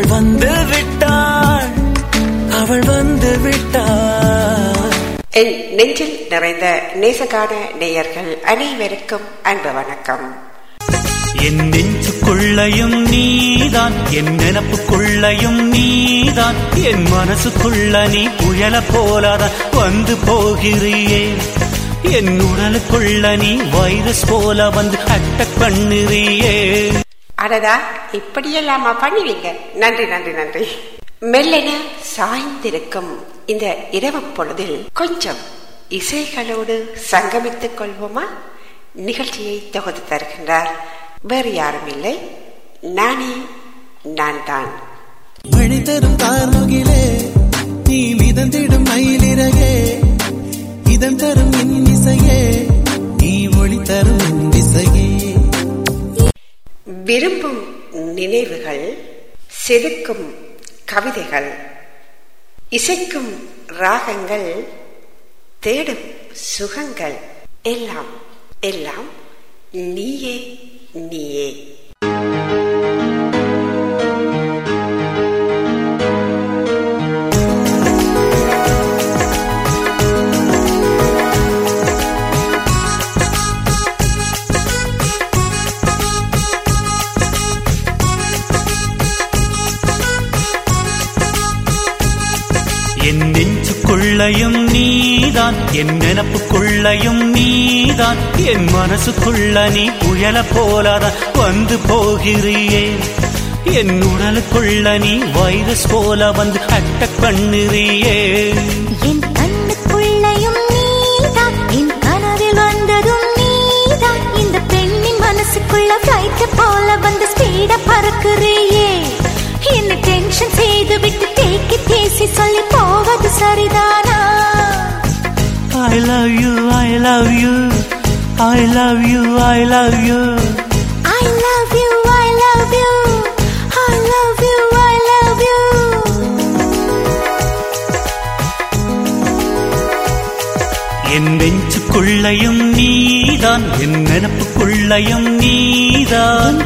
அவள் வந்து விட்டாள். அவள் வந்து விட்டாள். என் நெஞ்சில் நிறைந்த நேசகான நேயர்கள் அனைவருக்கும் அன்பு வணக்கம். என் நெஞ்சுக்குள்ளையும் நீதான் என் நினப்புக்குள்ளையும் நீதான் என் மனசுக்குள்ள நீ புயல போலாதான் வந்து போகிறியே. என் உடலுக்குள்ள நீ வைரஸ் போல வந்து அட்டக் பண்ணுறியே. அடடா இப்படியெல்லாமா பண்ணுவீங்க. நன்றி நன்றி நன்றி. மெல்லென சாய்ந்திருக்கும் இந்த இரவு பொழுதில் கொஞ்சம் இசைகளோடு சங்கமித்துக் கொள்வோமா? நிகழ்ச்சியை தொகுத்து தருகின்றார். வேறு யாரும் இல்லை. நானே நான் தான் வழி தரும் கார்முகிலே நீ மிதந்திடும் மயிலிறகே. இதம் தரும் இன்னிசையே நீ ஒளி தரும் இன்னிசையே விரும்பும் நினைவுகள் செதுக்கும் கவிதைகள் இசைக்கும் ராகங்கள் தேடும் சுகங்கள். எல்லாம் எல்லாம் நீயே நீயே. நீதான். என் நினப்புக்குள்ளையும் நீதான். என் மனசுக்குள்ள நீ புயல போலாதான் வந்து போகிறியே. என் உடலுக்குள்ள நீ வைரஸ் போல வந்து அட்டக் பண்ணுறியே. என் கண்ணுக்குள்ளையும் நீதான். என் கனவில் வந்ததும் நீதான். இந்த பெண்ணின் மனசுக்குள்ள ஃபிளைட் போல வந்து ஸ்பீட பறக்குறியே. என்ன டென்ஷன் செய்து விட்டு தேக்கி பேசி சொல்லி போவது சரிதானா? I love you, I love you, I love you, I love you. I love you, I love you, I love you, I love you. என் நெஞ்சுக்குள்ளையும் நீதான் என் நினப்புக்குள்ளையும் நீதான்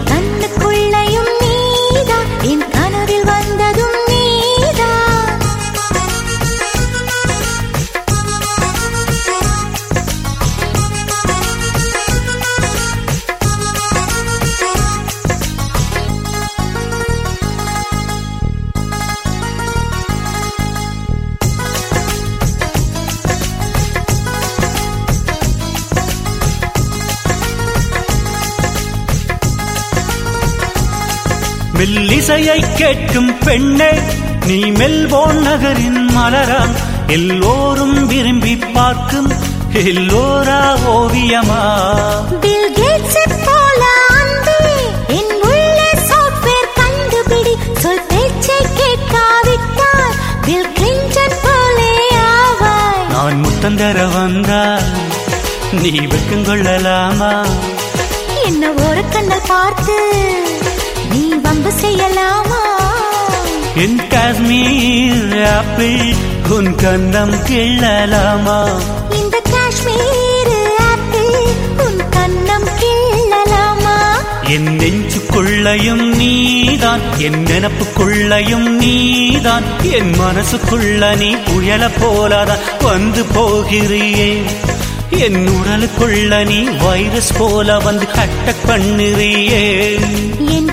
மெல்லிசையை கேட்கும் பெண்ணே நீ மெல்போன் நகரின் மலராம். எல்லோரும் விரும்பி பார்க்கும் எல்லோரா ஓவியமா? நான் முத்தந்தர வந்தால் நீ வெக்கம் கொள்ளலாமா? என்ன ஒரு கண்ணல் பார்த்து. வம்பு செய்யலாமா? என் காஷ்மீர் ஆப்பிள் உன் கண்ணம் கிள்ளலாமா? இந்த காஷ்மீர் ஆப்பிள் உன் கண்ணம் கிள்ளலாமா? என் நெஞ்சுக்குள்ளையும் நீதான் என் நினப்புக்குள்ளையும் நீதான் என் மனசுக்குள்ள நீ புயல போலாதான் வந்து போகிறியே. என் உடலுக்குள்ள நீ வைரஸ் போல வந்து அட்டக் பண்ணுறியே. என்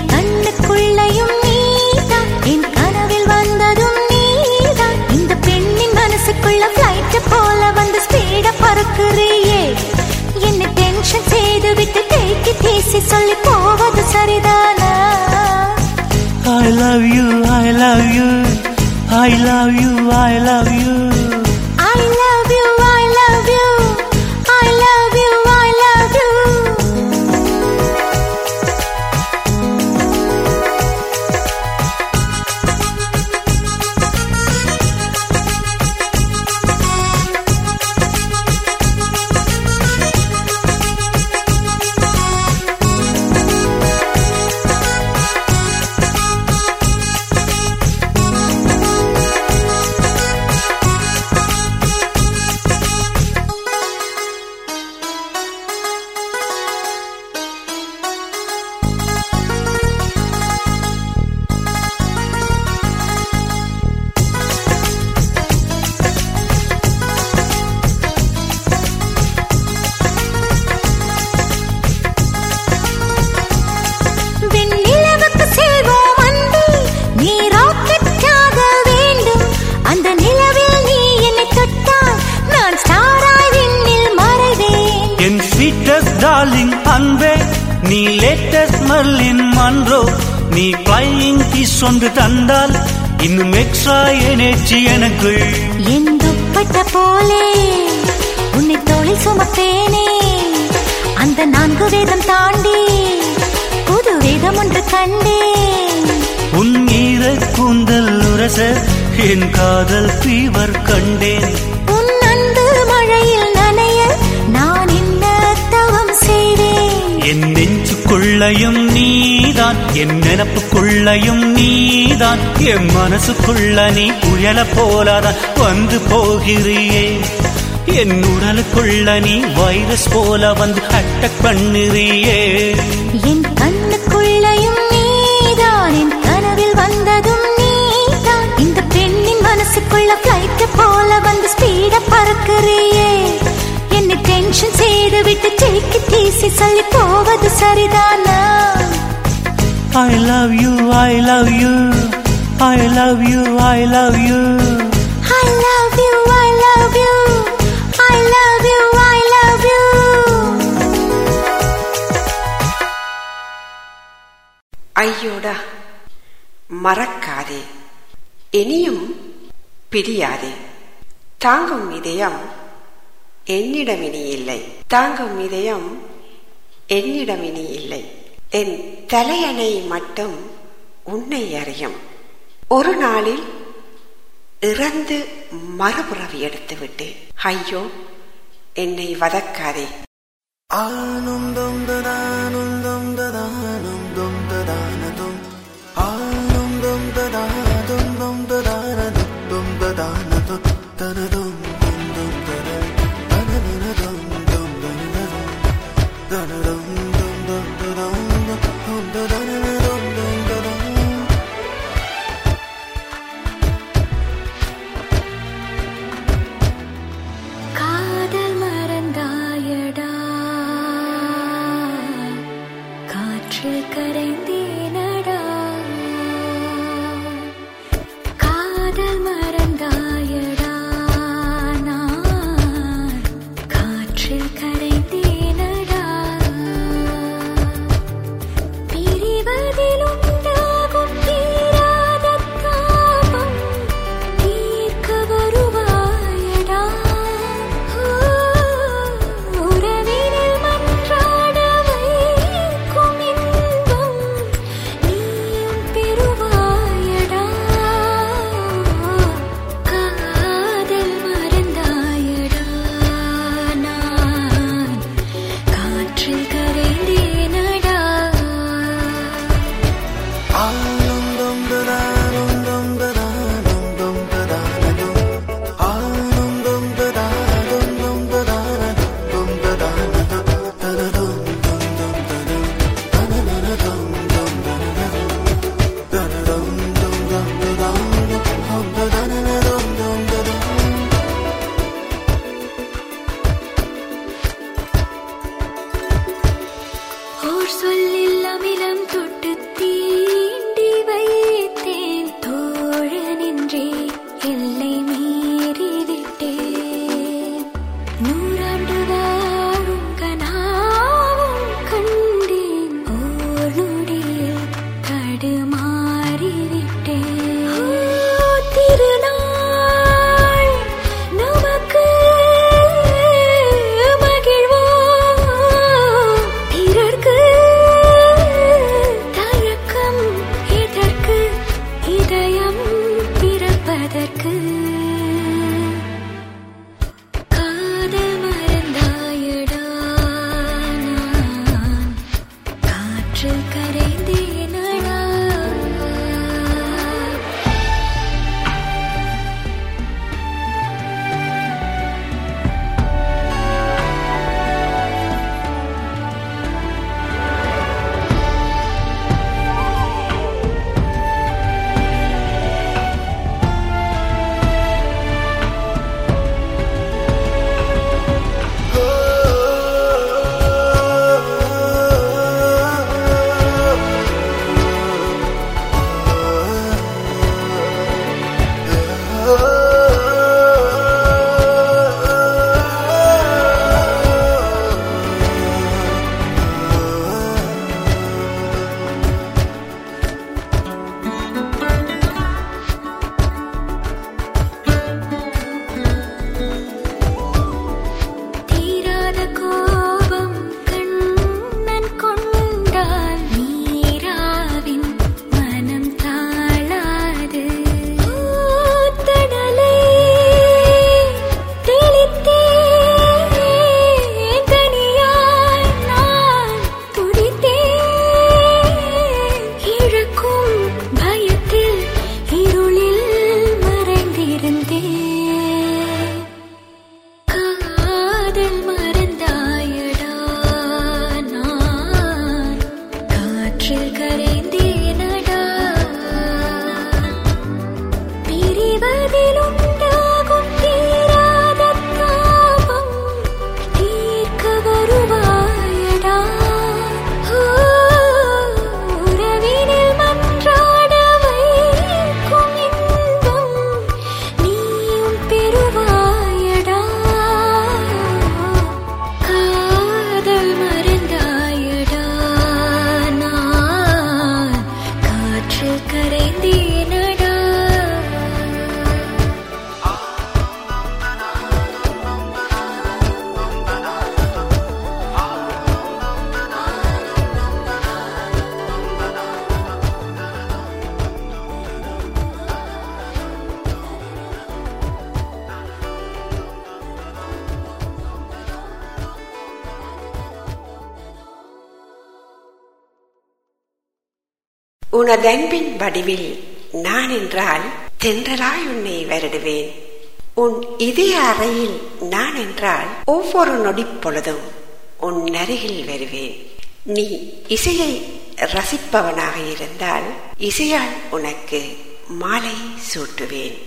ஸ்பீட என்ன டென்ஷன் செய்து விட்டு தேக்கி பேசி சொல்லி போவது சரிதானா? I love you, I love you, I love you, I love you. Latest Marilyn Monroe நீ பிளையிங் கிஸ் ஒன்று தந்தால் இன்னும் எக்ஸ்ட்ரா எனர்ஜி எனக்கு. என் துப்பட்ட போலே? உன்னை தோளில் சுமப்பேனே. அந்த நான்கு வேதம் தாண்டி புது வேதம் ஒன்று கண்டேன். உன் ஈர கூந்தல் உரச என் காதல் ஃபீவர் கண்டேன். உன் அன்பு மழையில் நனைய என் நெஞ்சுக்குள்ளையும் நீதான் என் நினப்புக்குள்ளையும் நீதான் என் மனசுக்குள்ள நீ புயல போலாதான் வந்து போகிறியே. என் உடலுக்குள்ள நீ வைரஸ் போல வந்து அட்டக் பண்ணுறியே. என் கண்ணுக்குள்ளையும் நீதான் என் கனவில் வந்ததும் நீதான். இந்த பெண்ணின் மனசுக்குள்ள பிளைட் போல வந்து ஸ்பீட பறக்குறியே. டென்ஷன் செய்து விட்டு ஜெயிக்கு தீசி சொல்லி போவது சரிதானா I love you, I love you, I love you, I love you. I love you, I love you, I love you, I love you. ஐயோடா மறக்காதே இனியும் பிரியாதே தாங்கும் இதயம் என்னிடம் இனி இல்லை தாங்கும் இதயம் என்னிடம் இனி இல்லை. என் தலையணை மட்டும் உன்னை அறியும். ஒரு நாளில் இறந்து மறுபுறவி எடுத்து விட்டேன் ஐயோ என்னை வதக்காதே. ஆனும் தொம் ததானும் உனதன்பின் வடிவில் நான் என்றால் தென்றலாய் உன்னை வருடுவேன். உன் இதய அறையில் நான் என்றால் ஒவ்வொரு நொடி பொழுதும் உன் அருகில் வருவேன். நீ இசையை ரசிப்பவனாக இருந்தால் இசையால் உனக்கு மாலை சூட்டுவேன்.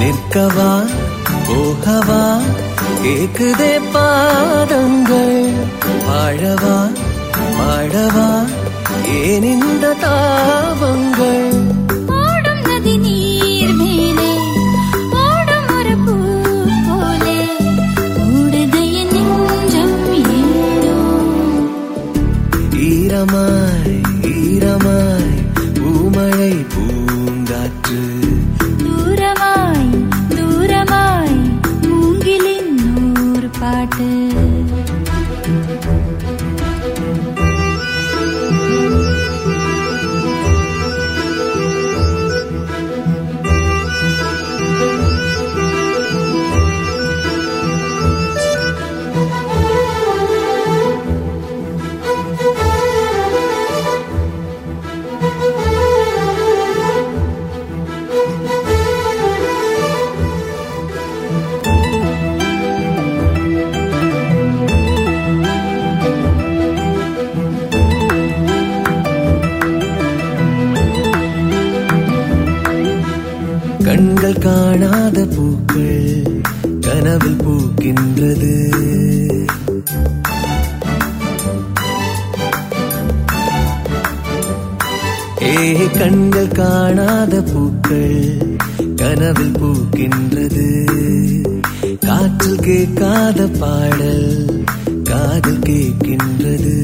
நிற்கவா போகவா கேக்குதே பாதங்கள். வாழவா வாழவா ஏன் இந்த தாபங்கள் ஓடும் நதி நீர் மேலே ஓடும் ஒரு பூ போலே ஓடுதைய நெஞ்சம் ஏனோ ஈரமாய் ஈரமாய் காணாத பூக்கள் கனவில் பூக்கின்றது. ஏ கண்கள் காணாத பூக்கள் கனவில் பூக்கின்றது. காற்றில் கேட்காத பாடல் காதல் கேட்கின்றது.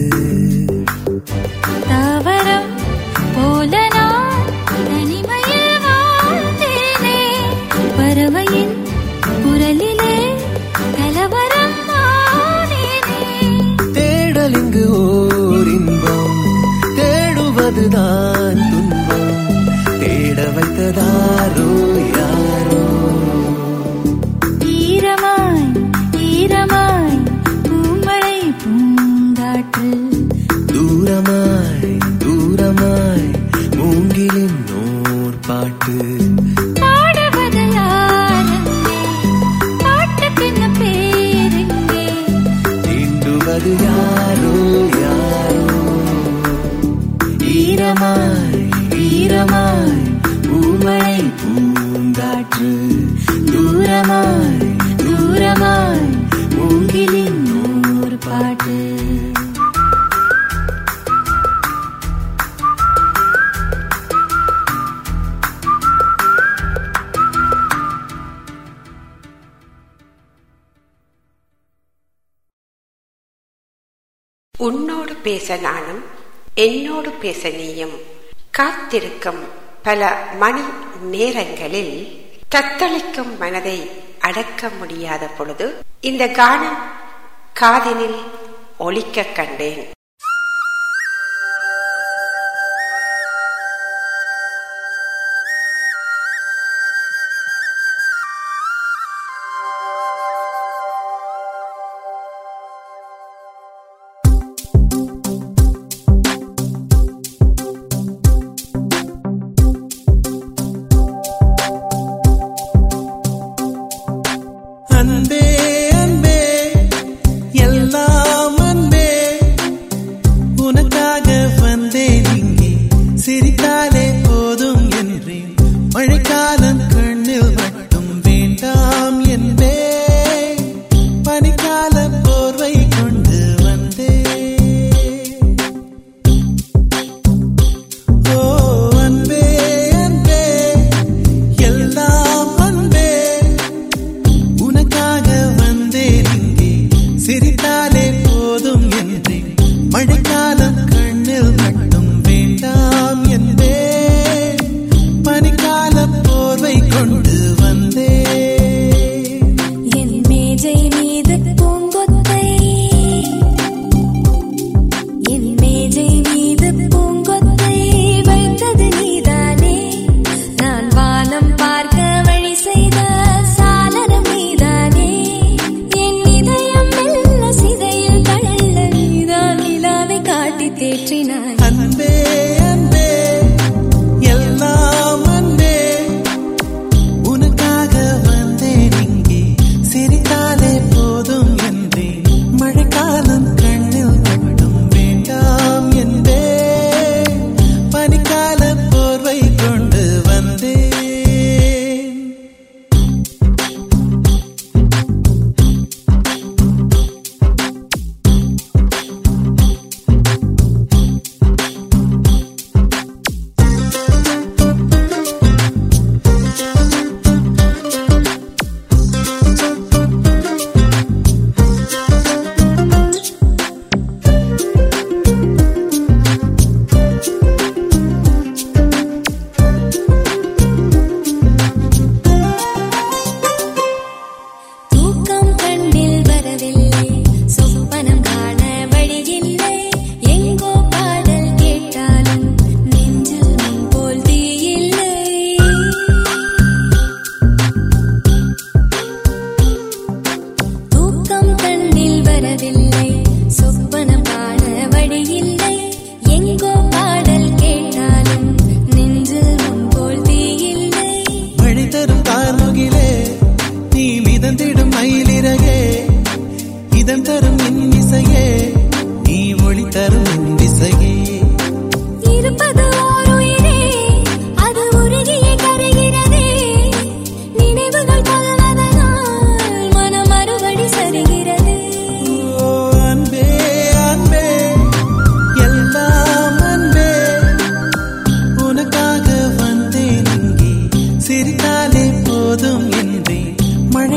என்னோடு பேச நீயும். காத்திருக்கும் பல மணி நேரங்களில் தத்தளிக்கும் மனதை அடக்க முடியாத பொழுது இந்த கானம் காதினில் ஒலிக்க கண்டேன்.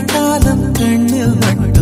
காலம் கண்ணில் மண்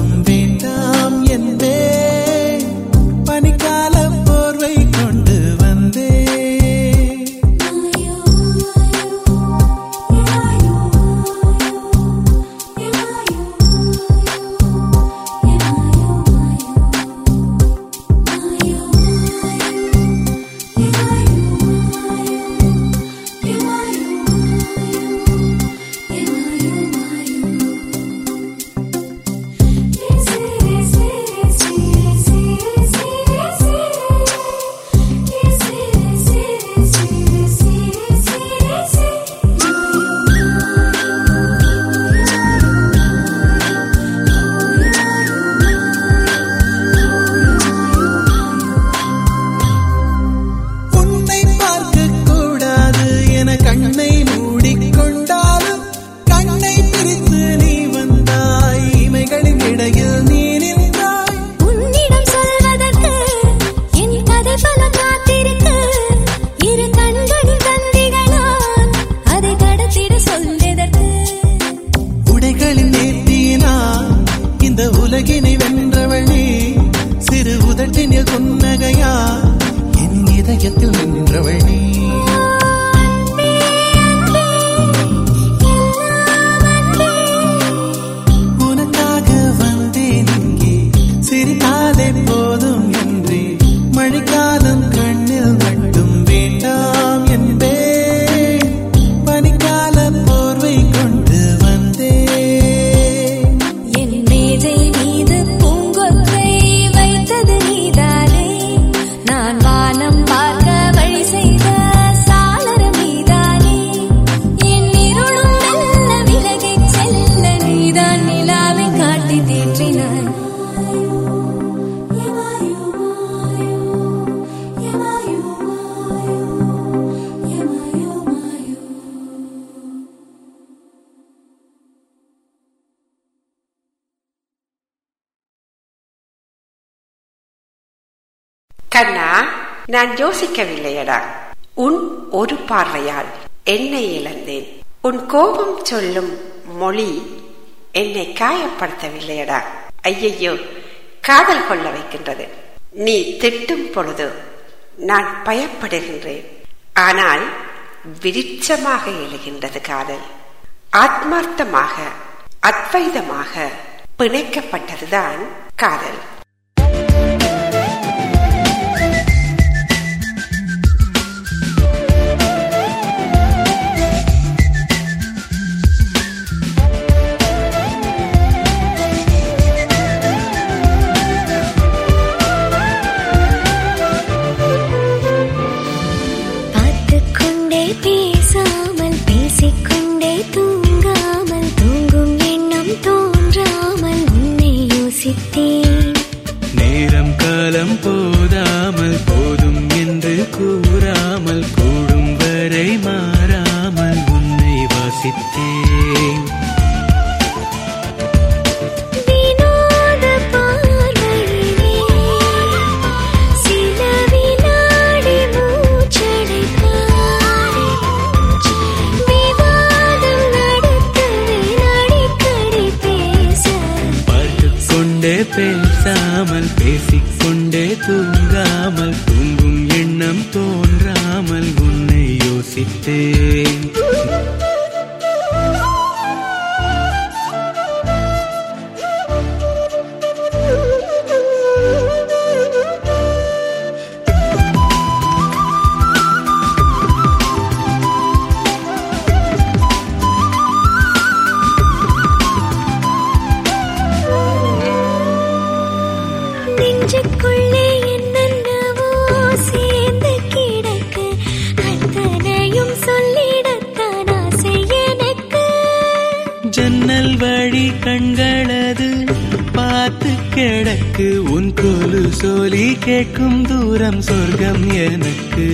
கண்ணா நான் யோசிக்கவில்லையடா. உன் ஒரு பார்வையால் என்னை இழந்தேன். உன் கோபம் சொல்லும் மொழி என்னை காயப்படுத்தவில்லையடா. ஐயையோ காதல் கொள்ள வைக்கின்றது. நீ திட்டும் பொழுது நான் பயப்படுகின்றேன். ஆனால் விருட்சமாக எழுகின்றது காதல். ஆத்மார்த்தமாக அத்வைதமாக பிணைக்கப்பட்டதுதான் காதல். கேட்கும் தூரம் சொர்க்கம் எனக்கு.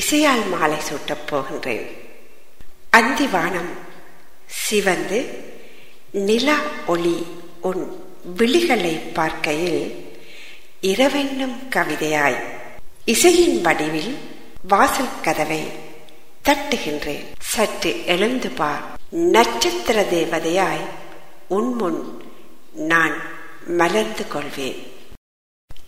இசையால் மாலை சூட்டப் போகின்றேன். அந்திவானம் சிவந்து நிலா ஒளி உன் விழிகளை பார்க்கையில் இரவென்னும் கவிதையாய் இசையின் வடிவில் வாசல் கதவை தட்டுகின்றேன். சற்று எழுந்து பார் நட்சத்திர தேவதையாய் உன்முன் நான் மலர்ந்து கொள்வேன்.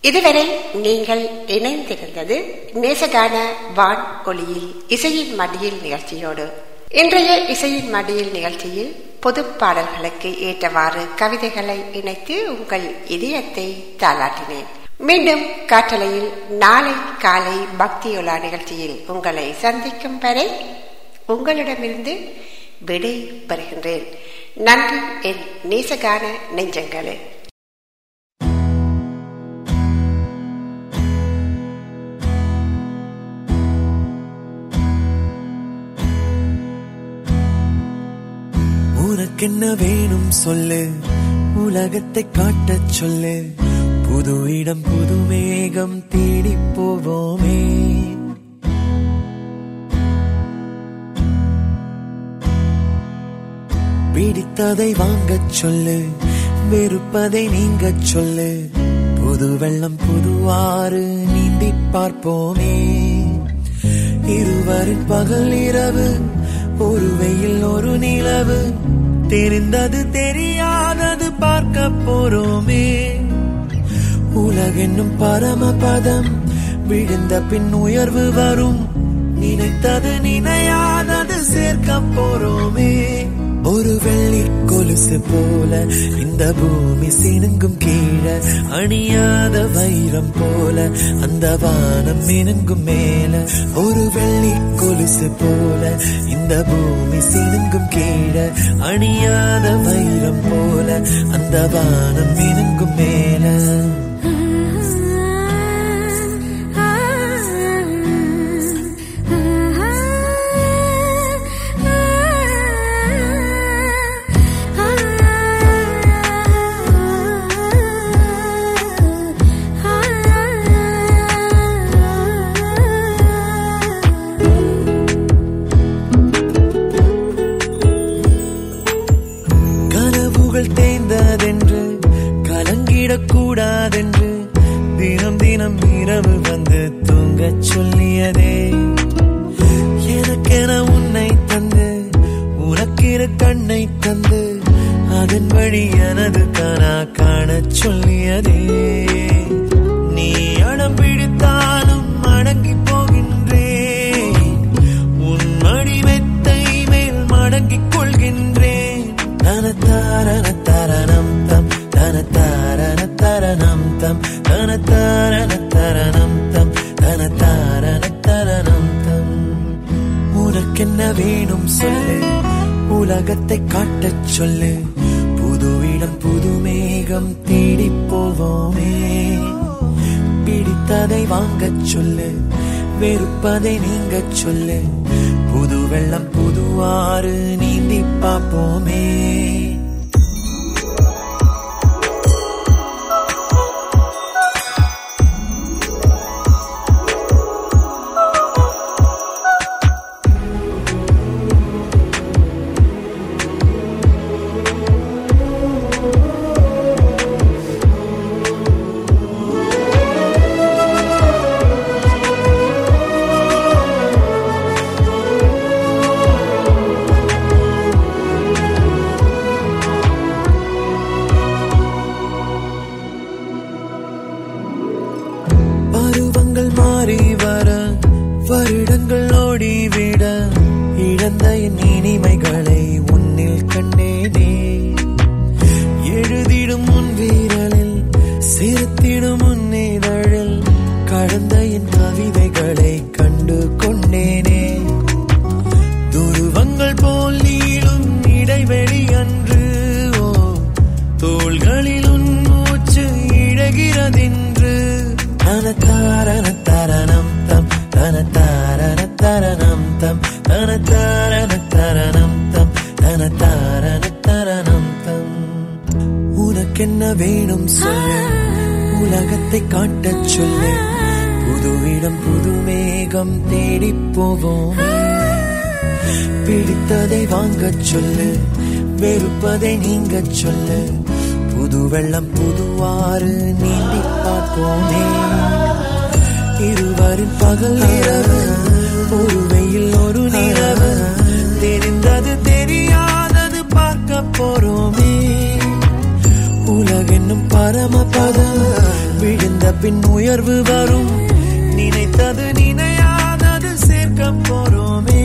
இதுவரை நீங்கள் இணைந்திருந்தது நேசகான வான் ஒளியில் இசையின் மடியில் நிகழ்ச்சியோடு. இன்றைய இசையின் மடியில் நிகழ்ச்சியில் பொது பாடல்களுக்கு ஏற்றவாறு கவிதைகளை இணைத்து உங்கள் இதயத்தை தாளாட்டினேன். மீண்டும் காற்றலையில் நாளை காலை பக்தியுலா நிகழ்ச்சியில் உங்களை சந்திக்கும் வரை உங்களிடமிருந்து விடை பெறுகின்றேன். நன்றி என் நேசகான நெஞ்சங்களே. உனக்கென்ன வேணும் சொல்லு. உலகத்தை காட்டச் சொல்லு. புது இடம் புது மேகம் தேடி போவோமே. பிடித்ததை வாங்கச் சொல்லு. வெறுப்பதை நீங்கச் சொல்லு. புது வெள்ளம் புதுவாறு நீந்தி பார்ப்போமே. இருவரின் பகல் இரவு ஒரு வெயில் ஒரு நிலவு. தெரிந்தது தெரியாதது பார்க்க போறோமே. உலகென்னும் பரமபதம் விழுந்த பின் உயர்வு வரும். நினைத்தது நினையாதது சேர்க்க போறோமே. ஒரு வெள்ளி கொலுசு போல இந்த பூமி சினுங்கும் கீழே அணியாத வைரம் போல இந்த வானம் மினுங்கும் மேல ஒரு வெள்ளி கொலுசு போல இந்த பூமி சினுங்கும் கீழே அணியான வைரம் போல அந்த வானம் மினுங்கும் மேல. ஒரு கண்ணை தந்து அதன் வழி எனது தானா காண சொல்லியதே. நீ அடம் பிடித்தாலும் அடங்கி போகின்றே. உன் மடி மெத்தை மேல் மடங்கிக் கொள்கின்றேன் தனத்தாரண தரணம் தம். தனத்தாரண தரணம் தம். தனத்தாரண தரணம் தம். தனத்தாரண தரணம் தம். உனக்கென்ன வேணும் சொல்லு. உலகத்தை காட்டச் சொல்லு. புது இடம் புது மேகம் தேடி போவோமே. பிடித்ததை வாங்கச் சொல்லு வெறுப்பதை நீங்கச் சொல்லு. புது வெள்ளம் புதுவாறு நீந்தி பார்ப்போமே. புது இடம் புது மேகம் தேடி போவோம். பிடித்ததை வாங்க சொல்லு வெறுப்பதை நீங்க சொல்லு. புது வெள்ளம் புதுவாறு நீந்தி பார்ப்போமே. இருவரின் பகல் இரவு ஒரு வெயில் ஒரு நிலவு. தெரிந்தது தெரியாதது பார்க்க போறோமே. உலகென்னும் பரமபதம் விழுந்த பின் உயர்வு வரும். நினைத்தது நினையாதது சேர்க்க போறோமே.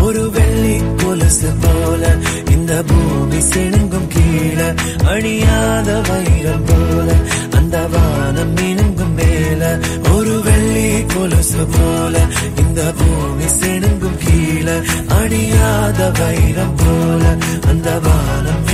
ஒரு வெள்ளி கொலுசு போல இந்த பூமி சிணுங்கும் கீழே அழியாத வைரம் போல அந்த வானம் மினுங்கும் மேல. ஒரு வெள்ளி கொலுசு போல இந்த பூமி சிணுங்கும் கீழே அழியாத வைரம் போல அந்த வானம்